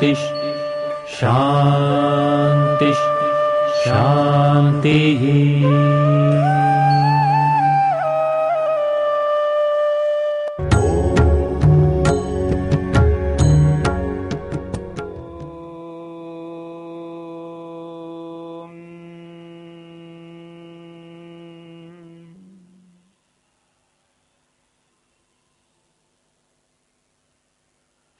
शान्तिः शान्तिः शान्तिः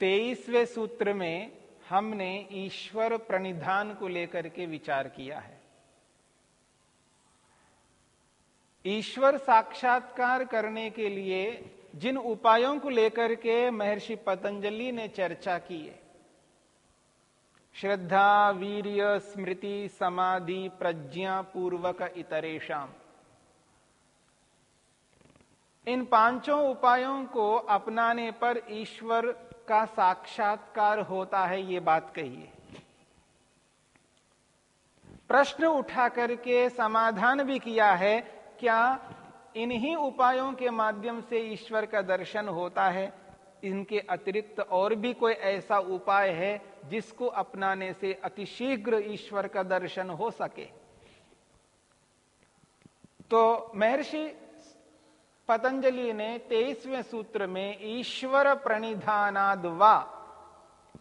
तेईसवें सूत्र में हमने ईश्वर प्रणिधान को लेकर के विचार किया है। ईश्वर साक्षात्कार करने के लिए जिन उपायों को लेकर के महर्षि पतंजलि ने चर्चा की है, श्रद्धा, वीर्य, स्मृति, समाधि, प्रज्ञा पूर्वक इतरेशम इन पाँचों उपायों को अपनाने पर ईश्वर का साक्षात्कार होता है, ये बात कही प्रश्न उठा करके समाधान भी किया है, क्या इन्हीं उपायों के माध्यम से ईश्वर का दर्शन होता है? इनके अतिरिक्त और भी कोई ऐसा उपाय है जिसको अपनाने से अतिशीघ्र ईश्वर का दर्शन हो सके? तो महर्षि पतंजलि ने तेईसवें सूत्र में ईश्वर प्रणिधानाद वा।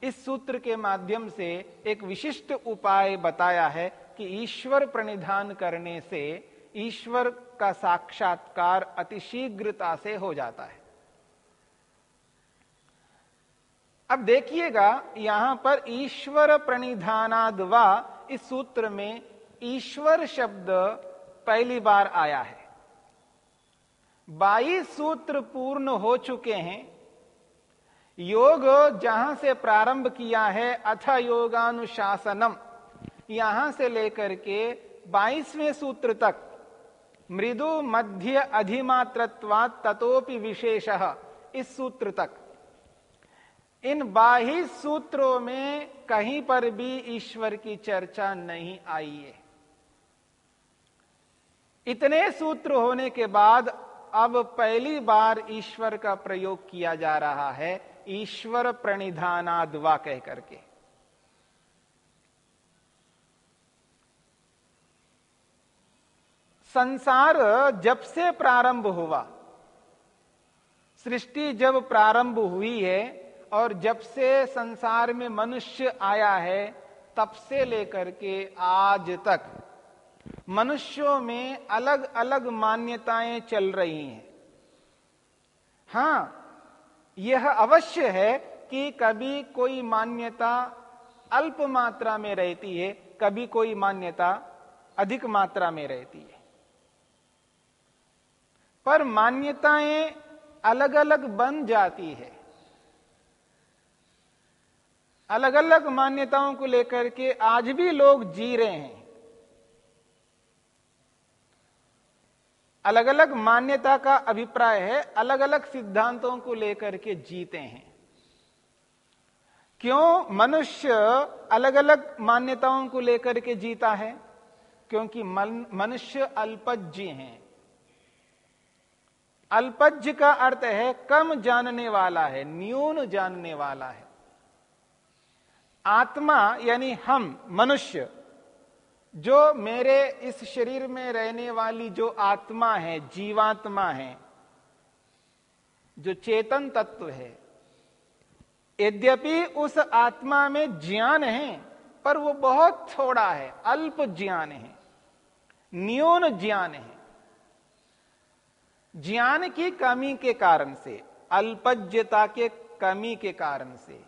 इस सूत्र के माध्यम से एक विशिष्ट उपाय बताया है कि ईश्वर प्रणिधान करने से ईश्वर का साक्षात्कार अतिशीघ्रता से हो जाता है। अब देखिएगा, यहाँ पर ईश्वर प्रणिधानाद वा इस सूत्र में ईश्वर शब्द पहली बार आया है। बाईस सूत्र पूर्ण हो चुके हैं। योग जहाँ से प्रारंभ किया है, अथ योगानुशासनम। यहाँ से लेकर के बाईसवें सूत्र तक। मृदु, मध्य, अधिमात्रत्वात, ततोपि विशेष, इस सूत्र तक। इन बाईस सूत्रों में कहीं पर भी ईश्वर की चर्चा नहीं आई है। इतने सूत्र होने के बाद अब पहली बार ईश्वर का प्रयोग किया जा रहा है, ईश्वर प्रणिधानाद्वा कह करके। संसार जब से प्रारंभ हुआ, सृष्टि जब प्रारंभ हुई है और जब से संसार में मनुष्य आया है, तब से लेकर के आज तक। मनुष्यों में अलग अलग मान्यताएँ चल रही हैं। हाँ, यह अवश्य है कि कभी कोई मान्यता अल्प मात्रा में रहती है, कभी कोई मान्यता अधिक मात्रा में रहती है। पर मान्यताएँ अलग अलग बन जाती है। अलग अलग मान्यताओं को लेकर के आज भी लोग जी रहे हैं। अलग अलग मान्यता का अभिप्राय है अलग अलग सिद्धांतों को लेकर के जीते हैं। क्यों मनुष्य अलग अलग मान्यताओं को लेकर के जीता है? क्योंकि मनुष्य अल्पज्य हैं। अल्पज्य का अर्थ है, कम जानने वाला है, न्यून जानने वाला है। आत्मा यानी हम, मनुष्य जो मेरे इस शरीर में रहने वाली जो आत्मा है, जीवात्मा है, जो चेतन तत्व है, यद्यपि उस आत्मा में ज्ञान है, पर वो बहुत थोड़ा है, अल्प ज्ञान है, न्यून ज्ञान है। ज्ञान की कमी के कारण से, अल्पज्ञता के कमी के कारण से,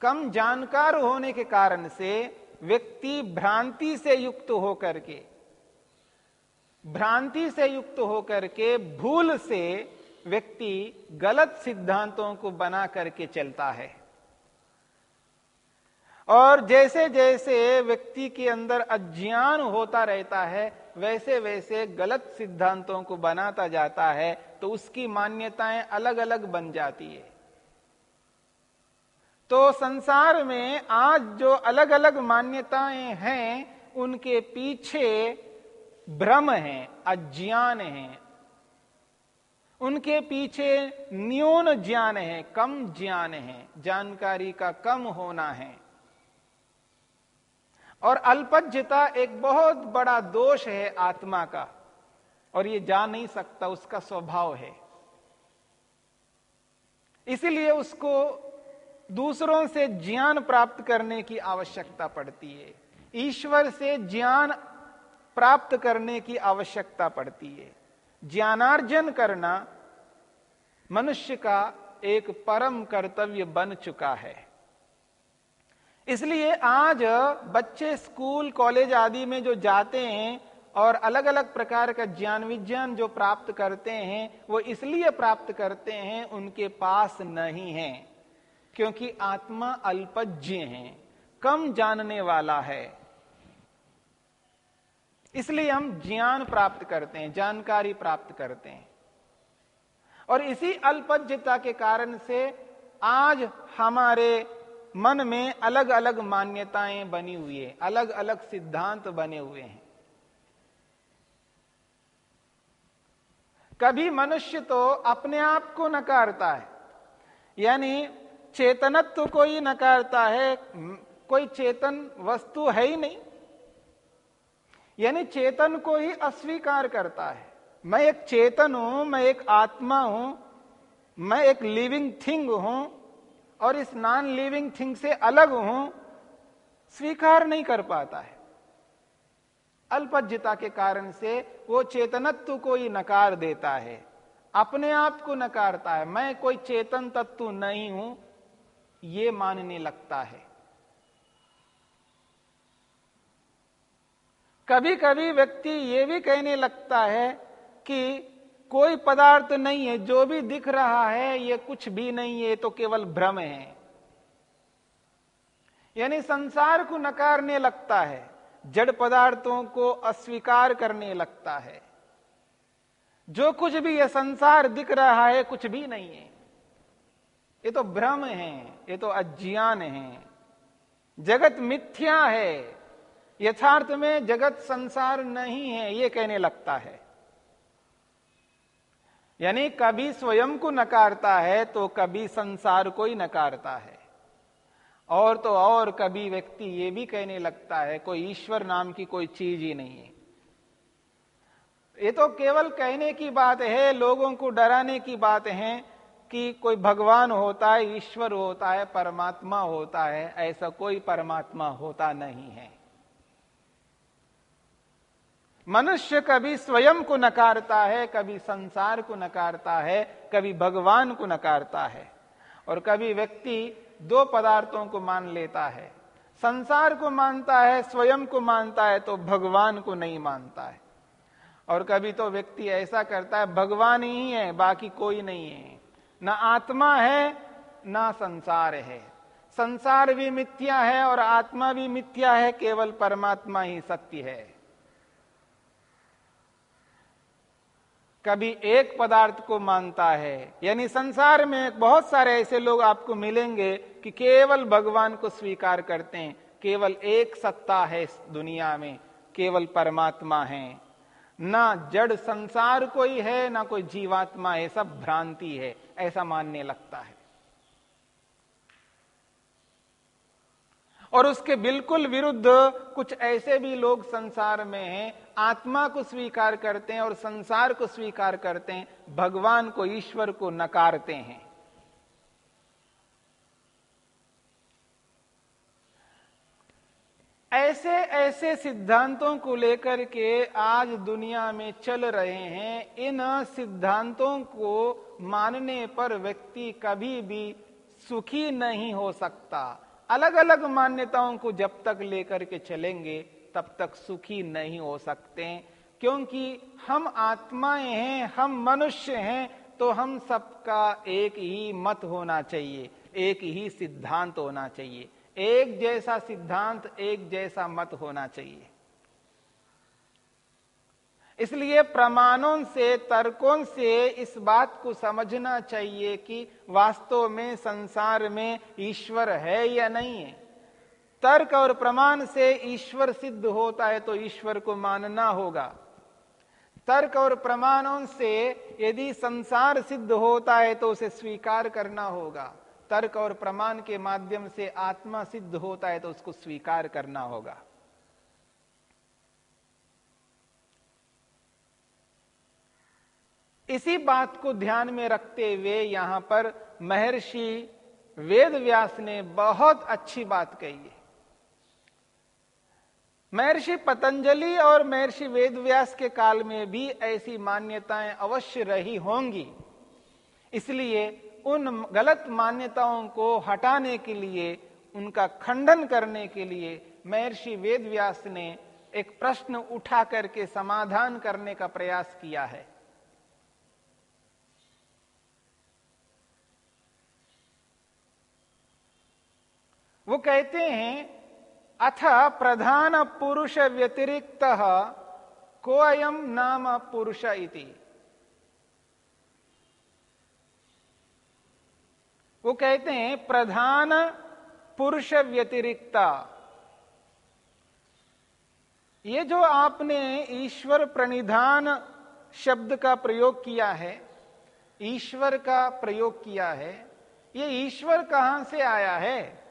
कम जानकार होने के कारण से व्यक्ति भ्रांति से युक्त होकर के, भ्रांति से युक्त होकर के भूल से व्यक्ति गलत सिद्धांतों को बना करके चलता है। और जैसे जैसे व्यक्ति के अंदर अज्ञान होता रहता है वैसे वैसे गलत सिद्धांतों को बनाता जाता है तो उसकी मान्यताएँ अलग अलग बन जाती है। तो संसार में आज जो अलग अलग मान्यताएँ हैं, उनके पीछे भ्रम है, अज्ञान है। उनके पीछे न्यून ज्ञान है, कम ज्ञान है, जानकारी का कम होना है। और अल्पज्यता एक बहुत बड़ा दोष है आत्मा का, और ये जा नहीं सकता, उसका स्वभाव है। इसलिए उसको दूसरों से ज्ञान प्राप्त करने की आवश्यकता पड़ती है। ईश्वर से ज्ञान प्राप्त करने की आवश्यकता पड़ती है। ज्ञानार्जन करना मनुष्य का एक परम कर्तव्य बन चुका है। इसलिए आज बच्चे स्कूल, कॉलेज आदि में जो जाते हैं और अलग अलग प्रकार का ज्ञान, विज्ञान जो प्राप्त करते हैं, वो इसलिए प्राप्त करते हैं, उनके पास नहीं है। क्योंकि आत्मा अल्पज्ञ है, कम जानने वाला है। इसलिए हम ज्ञान प्राप्त करते हैं, जानकारी प्राप्त करते हैं। और इसी अल्पज्ञता के कारण से आज हमारे मन में अलग अलग मान्यताएँ बनी हुई है अलग अलग सिद्धांत बने हुए हैं। कभी मनुष्य तो अपने आप को नकारता है, यानी चेतनत्व को ही नकारता है कोई चेतन वस्तु है ही नहीं। यानी चेतन को ही अस्वीकार करता है। मैं एक चेतन हूँ, मैं एक आत्मा हूँ, मैं एक लिविंग थिंग हूँ, और इस नॉन लिविंग थिंग से अलग हूँ, स्वीकार नहीं कर पाता है। अल्पज्यता के कारण से वो चेतनत्व को ही नकार देता है। अपने आप को नकारता है। मैं कोई चेतन तत्व नहीं हूँ ये मानने लगता है। कभी कभी व्यक्ति ये भी कहने लगता है कि कोई पदार्थ नहीं है, जो भी दिख रहा है, ये कुछ भी नहीं है तो केवल भ्रम है। यानी संसार को नकारने लगता है, जड़ पदार्थों को अस्वीकार करने लगता है। जो कुछ भी यह संसार दिख रहा है, कुछ भी नहीं है। ये तो भ्रम है, ये तो अज्ञान है। जगत मिथ्या है, यथार्थ में जगत संसार नहीं है, ये कहने लगता है। यानी कभी स्वयं को नकारता है तो कभी संसार को ही नकारता है। और तो और कभी व्यक्ति ये भी कहने लगता है, कोई ईश्वर नाम की कोई चीज़ ही नहीं है। ये तो केवल कहने की बात है, लोगों को डराने की बात है कि कोई भगवान होता है, ईश्वर होता है, परमात्मा होता है, ऐसा कोई परमात्मा होता नहीं है। मनुष्य कभी स्वयं को नकारता है, कभी संसार को नकारता है, कभी भगवान को नकारता है और कभी व्यक्ति दो पदार्थों को मान लेता है। संसार को मानता है, स्वयं को मानता है तो भगवान को नहीं मानता है। और कभी तो व्यक्ति ऐसा करता है, भगवान ही है, बाकी कोई नहीं है। न आत्मा है, ना संसार है। संसार भी मिथ्या है और आत्मा भी मिथ्या है, केवल परमात्मा ही सत्य है। कभी एक पदार्थ को मानता है, यानी संसार में बहुत सारे ऐसे लोग आपको मिलेंगे कि केवल भगवान को स्वीकार करते हैं। केवल एक सत्ता है इस दुनिया में, केवल परमात्मा है। ना जड़ संसार कोई है, ना कोई जीवात्मा है, सब भ्रांति है, ऐसा मानने लगता है। और उसके बिल्कुल विरुद्ध कुछ ऐसे भी लोग संसार में हैं, आत्मा को स्वीकार करते हैं और संसार को स्वीकार करते हैं, भगवान को, ईश्वर को नकारते हैं। ऐसे ऐसे सिद्धांतों को लेकर के आज दुनिया में चल रहे हैं। इन सिद्धांतों को मानने पर व्यक्ति कभी भी सुखी नहीं हो सकता। अलग अलग मान्यताओं को जब तक लेकर के चलेंगे, तब तक सुखी नहीं हो सकते। क्योंकि हम आत्माएँ हैं, हम मनुष्य हैं तो हम सबका एक ही मत होना चाहिए, एक ही सिद्धांत होना चाहिए। एक जैसा सिद्धांत, एक जैसा मत होना चाहिए। इसलिए प्रमाणों से, तर्कों से इस बात को समझना चाहिए कि वास्तव में, संसार में ईश्वर है या नहीं है। तर्क और प्रमाण से ईश्वर सिद्ध होता है तो ईश्वर को मानना होगा। तर्क और प्रमाणों से यदि संसार सिद्ध होता है तो उसे स्वीकार करना होगा। तर्क और प्रमाण के माध्यम से आत्मा सिद्ध होता है तो उसको स्वीकार करना होगा। इसी बात को ध्यान में रखते हुए यहाँ पर महर्षि वेद व्यास ने बहुत अच्छी बात कही है। महर्षि पतंजलि और महर्षि वेदव्यास के काल में भी ऐसी मान्यताएँ अवश्य रही होंगी। इसलिए उन गलत मान्यताओं को हटाने के लिए, उनका खंडन करने के लिए महर्षि वेदव्यास ने एक प्रश्न उठा करके समाधान करने का प्रयास किया है। वो कहते हैं, अथ प्रधान पुरुष व्यतिरिक्त को अयम नाम पुरुष इति। वो कहते हैं प्रधान पुरुष व्यतिरिक्ता। ये जो आपने ईश्वर प्रणिधान शब्द का प्रयोग किया है, ईश्वर का प्रयोग किया है, ये ईश्वर कहाँ से आया है?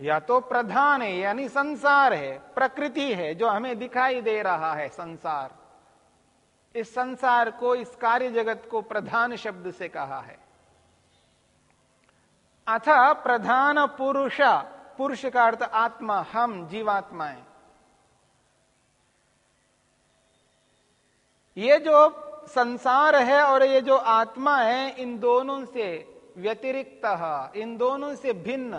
या तो प्रधान है, यानी संसार है, प्रकृति है, जो हमें दिखाई दे रहा है, संसार। इस संसार को, इस कार्य जगत को प्रधान शब्द से कहा है। अथ प्रधान पुरुष पुरुष का अर्थ आत्मा, हम, जीवात्माएँ। ये जो संसार है और ये जो आत्मा है, इन दोनों से व्यतिरिक्त, इन दोनों से भिन्न।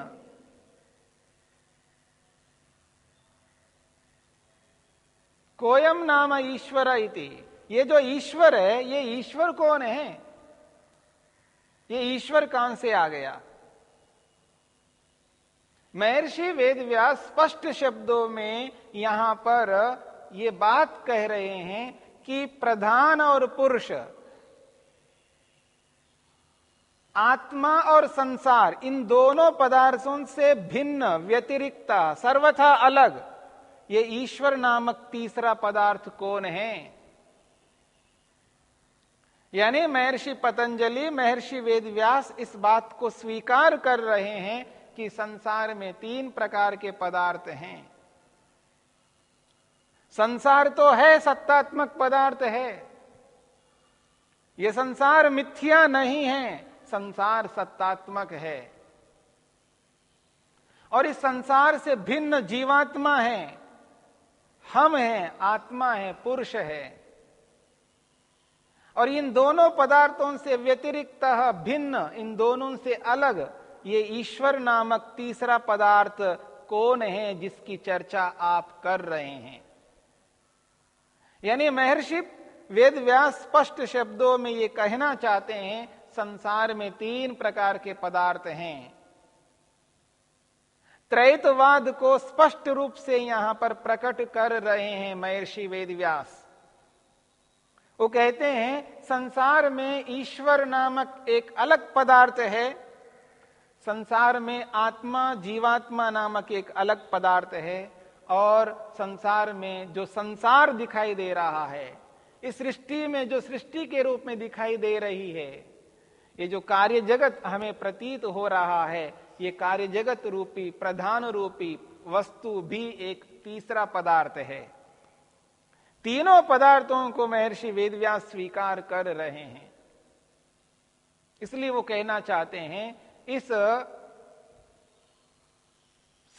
कोयम नाम ईश्वर इति। ये जो ईश्वर है, ये ईश्वर कौन है? ये ईश्वर कहाँ से आ गया? महर्षि वेदव्यास स्पष्ट शब्दों में यहाँ पर ये बात कह रहे हैं कि प्रधान और पुरुष, आत्मा और संसार, इन दोनों पदार्थों से भिन्न, व्यतिरिक्ता, सर्वथा अलग, ये ईश्वर नामक तीसरा पदार्थ कौन है? यानी महर्षि पतंजलि, महर्षि वेदव्यास इस बात को स्वीकार कर रहे हैं कि संसार में तीन प्रकार के पदार्थ हैं। संसार तो है, सत्तात्मक पदार्थ है। यह संसार मिथ्या नहीं है, संसार सत्तात्मक है। और इस संसार से भिन्न जीवात्मा है। हम हैं, आत्मा है, पुरुष है। और इन दोनों पदार्थों से व्यतिरिक्त भिन्न, इन दोनों से अलग, ये ईश्वर नामक तीसरा पदार्थ कौन है जिसकी चर्चा आप कर रहे हैं? यानी महर्षि वेद व्यास स्पष्ट शब्दों में ये कहना चाहते हैं, संसार में तीन प्रकार के पदार्थ हैं। त्रैतवाद को स्पष्ट रूप से यहाँ पर प्रकट कर रहे हैं महर्षि वेदव्यास वो कहते हैं, संसार में ईश्वर नामक एक अलग पदार्थ है। संसार में आत्मा, जीवात्मा नामक एक अलग पदार्थ है और संसार में जो संसार दिखाई दे रहा है, इस सृष्टि में जो सृष्टि के रूप में दिखाई दे रही है, ये जो कार्य जगत हमें प्रतीत हो रहा है, ये कार्य जगत रूपी, प्रधान रूपी वस्तु भी एक तीसरा पदार्थ है। तीनों पदार्थों को महर्षि वेदव्यास स्वीकार कर रहे हैं। इसलिए वो कहना चाहते हैं, इस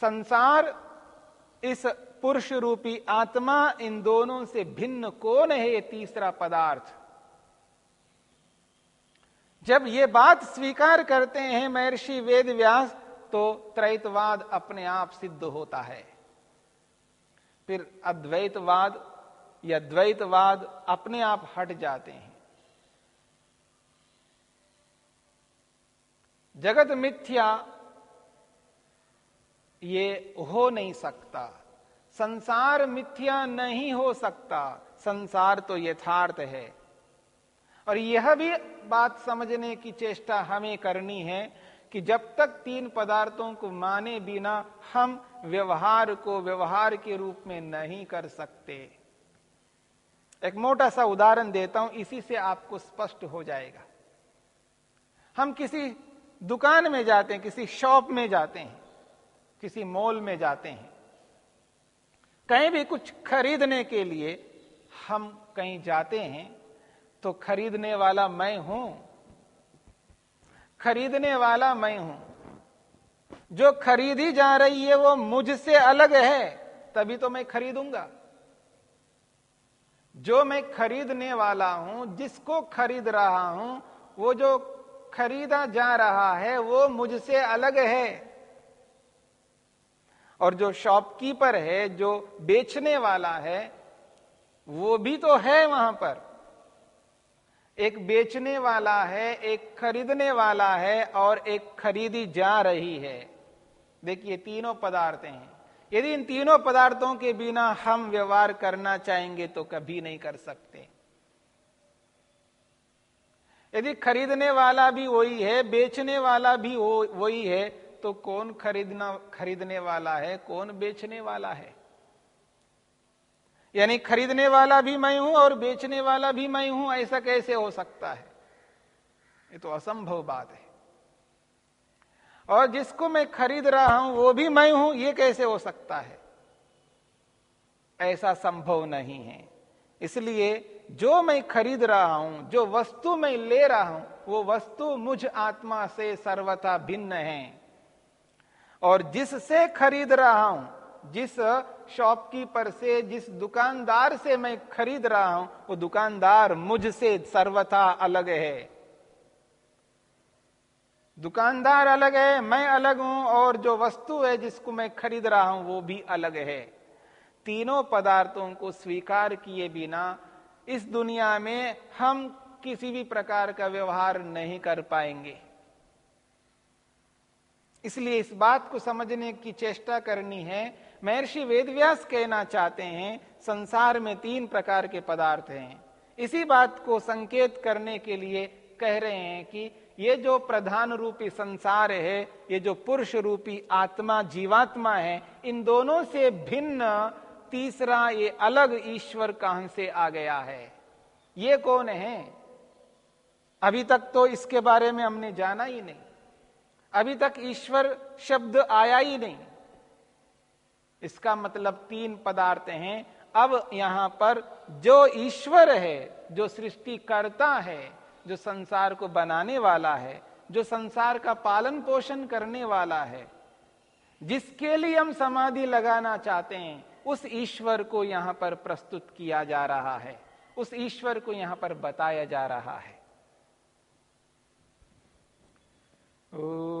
संसार, इस पुरुष रूपी आत्मा, इन दोनों से भिन्न कौन है ये तीसरा पदार्थ? जब ये बात स्वीकार करते हैं महर्षि वेद व्यास तो त्रैतवाद अपने आप सिद्ध होता है। फिर अद्वैतवाद या द्वैतवाद अपने आप हट जाते हैं। जगत मिथ्या, ये हो नहीं सकता। संसार मिथ्या नहीं हो सकता। संसार तो यथार्थ है। और यह भी बात समझने की चेष्टा हमें करनी है कि जब तक तीन पदार्थों को माने बिना हम व्यवहार को व्यवहार के रूप में नहीं कर सकते। एक मोटा सा उदाहरण देता हूँ, इसी से आपको स्पष्ट हो जाएगा। हम किसी दुकान में जाते हैं, किसी शॉप में जाते हैं, किसी मॉल में जाते हैं। कहीं भी कुछ खरीदने के लिए हम कहीं जाते हैं तो खरीदने वाला मैं हूँ, खरीदने वाला मैं हूँ। जो खरीदी जा रही है, वो मुझसे अलग है, तभी तो मैं खरीदूँगा। जो मैं खरीदने वाला हूँ, जिसको खरीद रहा हूँ, वो जो खरीदा जा रहा है, वो मुझसे अलग है। और जो शॉपकीपर है, जो बेचने वाला है, वो भी तो है वहाँ पर। एक बेचने वाला है, एक खरीदने वाला है, और एक खरीदी जा रही है। देखिए, तीनों पदार्थ हैं। यदि इन तीनों पदार्थों के बिना हम व्यवहार करना चाहेंगे तो कभी नहीं कर सकते। यदि खरीदने वाला भी वही है, बेचने वाला भी वही है तो कौन खरीदना, खरीदने वाला है, कौन बेचने वाला है? यानी खरीदने वाला भी मैं हूँ और बेचने वाला भी मैं हूँ, ऐसा कैसे हो सकता है? ये तो असंभव बात है। और जिसको मैं खरीद रहा हूँ, वो भी मैं हूँ, ये कैसे हो सकता है? ऐसा संभव नहीं है। इसलिए जो मैं खरीद रहा हूँ, जो वस्तु मैं ले रहा हूँ, वो वस्तु मुझ आत्मा से सर्वथा भिन्न है। और जिससे खरीद रहा हूँ, जिस शॉपकीपर से, जिस दुकानदार से मैं खरीद रहा हूँ, वो दुकानदार मुझसे सर्वथा अलग है। दुकानदार अलग है, मैं अलग हूँ, और जो वस्तु है जिसको मैं खरीद रहा हूँ, वो भी अलग है। तीनों पदार्थों को स्वीकार किए बिना इस दुनिया में हम किसी भी प्रकार का व्यवहार नहीं कर पाएँगे। इसलिए इस बात को समझने की चेष्टा करनी है। महर्षि वेदव्यास कहना चाहते हैं, संसार में तीन प्रकार के पदार्थ हैं। इसी बात को संकेत करने के लिए कह रहे हैं कि ये जो प्रधान रूपी संसार है, ये जो पुरुष रूपी आत्मा, जीवात्मा है, इन दोनों से भिन्न तीसरा ये अलग ईश्वर कहाँ से आ गया है? ये कौन है? अभी तक तो इसके बारे में हमने जाना ही नहीं। अभी तक ईश्वर शब्द आया ही नहीं। इसका मतलब तीन पदार्थ हैं। अब यहाँ पर जो ईश्वर है, जो सृष्टि करता है जो संसार को बनाने वाला है, जो संसार का पालन पोषण करने वाला है, जिसके लिए हम समाधि लगाना चाहते हैं, उस ईश्वर को यहाँ पर प्रस्तुत किया जा रहा है, उस ईश्वर को यहाँ पर बताया जा रहा है। ओ...